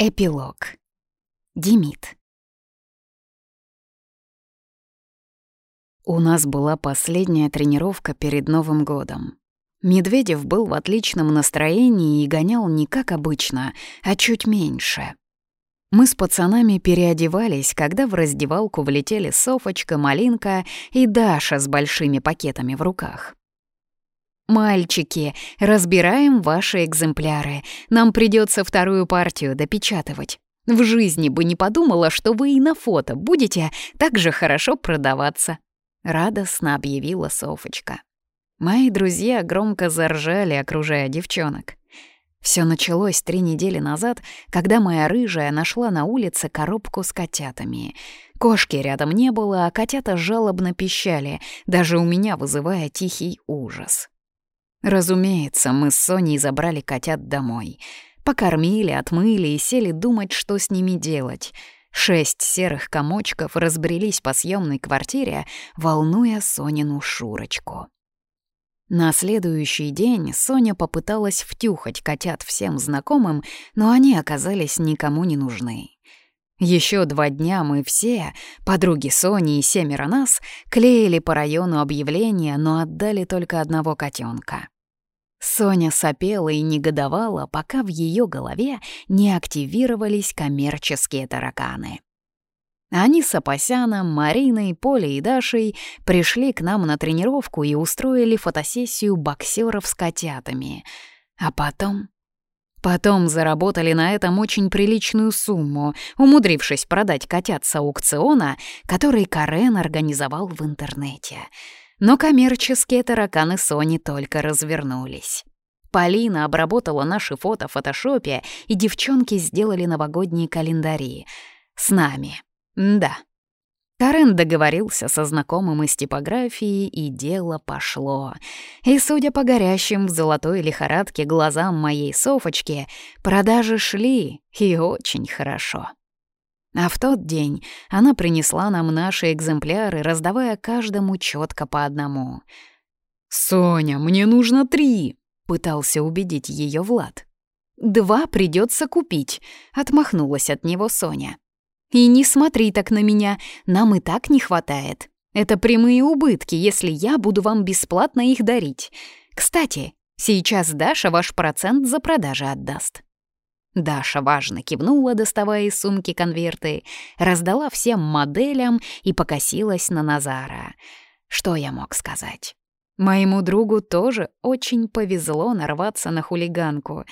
Эпилог. Демид. У нас была последняя тренировка перед Новым годом. Медведев был в отличном настроении и гонял не как обычно, а чуть меньше. Мы с пацанами переодевались, когда в раздевалку влетели Софочка, Малинка и Даша с большими пакетами в руках. «Мальчики, разбираем ваши экземпляры. Нам придется вторую партию допечатывать. В жизни бы не подумала, что вы и на фото будете так же хорошо продаваться», — радостно объявила Софочка. Мои друзья громко заржали, окружая девчонок. Все началось три недели назад, когда моя рыжая нашла на улице коробку с котятами. Кошки рядом не было, а котята жалобно пищали, даже у меня вызывая тихий ужас. Разумеется, мы с Соней забрали котят домой. Покормили, отмыли и сели думать, что с ними делать. Шесть серых комочков разбрелись по съемной квартире, волнуя Сонину Шурочку. На следующий день Соня попыталась втюхать котят всем знакомым, но они оказались никому не нужны. Еще два дня мы все, подруги Сони и семеро нас, клеили по району объявления, но отдали только одного котенка. Соня сопела и негодовала, пока в ее голове не активировались коммерческие тараканы. Они с Апасяном, Мариной, Полей и Дашей пришли к нам на тренировку и устроили фотосессию боксеров с котятами. А потом... Потом заработали на этом очень приличную сумму, умудрившись продать котят с аукциона, который Карен организовал в интернете — но коммерческие тараканы Sony только развернулись. Полина обработала наши фото в фотошопе, и девчонки сделали новогодние календари. С нами. Да. Карен договорился со знакомым из типографии, и дело пошло. И, судя по горящим в золотой лихорадке глазам моей Софочки, продажи шли, и очень хорошо. А в тот день она принесла нам наши экземпляры, раздавая каждому четко по одному. «Соня, мне нужно три!» — пытался убедить ее Влад. «Два придется купить», — отмахнулась от него Соня. «И не смотри так на меня, нам и так не хватает. Это прямые убытки, если я буду вам бесплатно их дарить. Кстати, сейчас Даша ваш процент за продажи отдаст». Даша важно кивнула, доставая из сумки конверты, раздала всем моделям и покосилась на Назара. Что я мог сказать? Моему другу тоже очень повезло нарваться на хулиганку.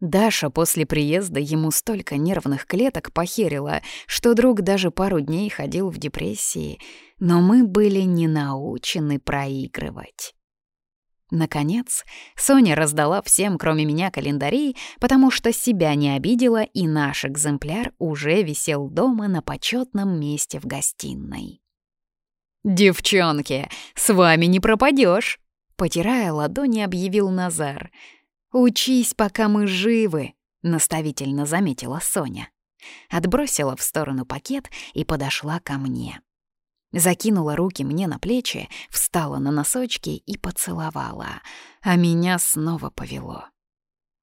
Даша после приезда ему столько нервных клеток похерила, что друг даже пару дней ходил в депрессии. Но мы были не научены проигрывать. Наконец, Соня раздала всем, кроме меня, календари, потому что себя не обидела, и наш экземпляр уже висел дома на почетном месте в гостиной. «Девчонки, с вами не пропадешь!» — потирая ладони, объявил Назар. «Учись, пока мы живы!» — наставительно заметила Соня. Отбросила в сторону пакет и подошла ко мне закинула руки мне на плечи, встала на носочки и поцеловала, а меня снова повело.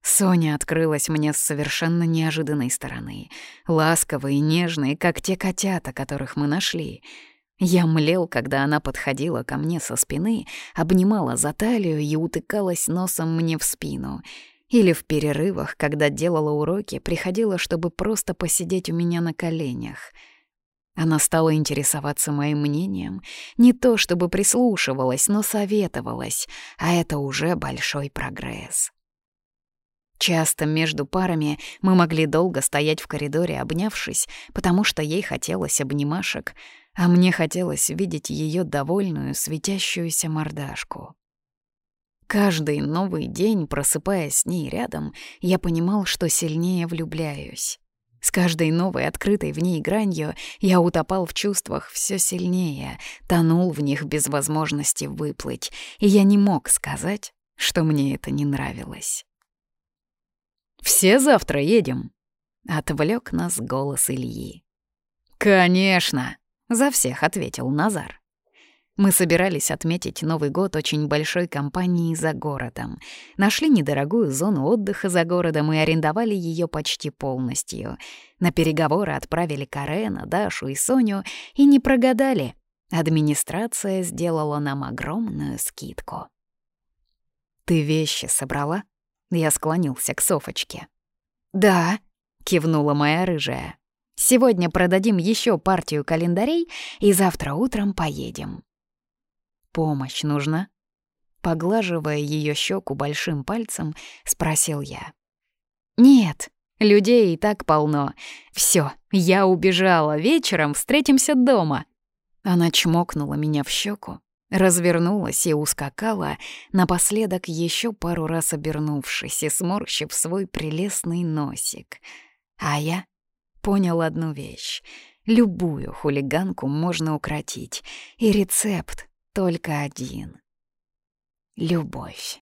Соня открылась мне с совершенно неожиданной стороны, ласковой и нежной, как те котята, которых мы нашли. Я млел, когда она подходила ко мне со спины, обнимала за талию и утыкалась носом мне в спину. Или в перерывах, когда делала уроки, приходила, чтобы просто посидеть у меня на коленях — она стала интересоваться моим мнением, не то чтобы прислушивалась, но советовалась, а это уже большой прогресс. Часто между парами мы могли долго стоять в коридоре, обнявшись, потому что ей хотелось обнимашек, а мне хотелось видеть ее довольную, светящуюся мордашку. Каждый новый день, просыпаясь с ней рядом, я понимал, что сильнее влюбляюсь. С каждой новой открытой в ней гранью я утопал в чувствах все сильнее, тонул в них без возможности выплыть, и я не мог сказать, что мне это не нравилось. «Все завтра едем», — отвлек нас голос Ильи. «Конечно», — за всех ответил Назар. Мы собирались отметить Новый год очень большой компанией за городом. Нашли недорогую зону отдыха за городом и арендовали ее почти полностью. На переговоры отправили Карена, Дашу и Соню и не прогадали. Администрация сделала нам огромную скидку. «Ты вещи собрала?» Я склонился к Софочке. «Да», — кивнула моя рыжая. «Сегодня продадим еще партию календарей и завтра утром поедем» помощь нужна?» Поглаживая ее щеку большим пальцем, спросил я. «Нет, людей и так полно. Все, я убежала, вечером встретимся дома». Она чмокнула меня в щеку, развернулась и ускакала, напоследок еще пару раз обернувшись и сморщив свой прелестный носик. А я понял одну вещь. Любую хулиганку можно укротить, и рецепт только один — любовь.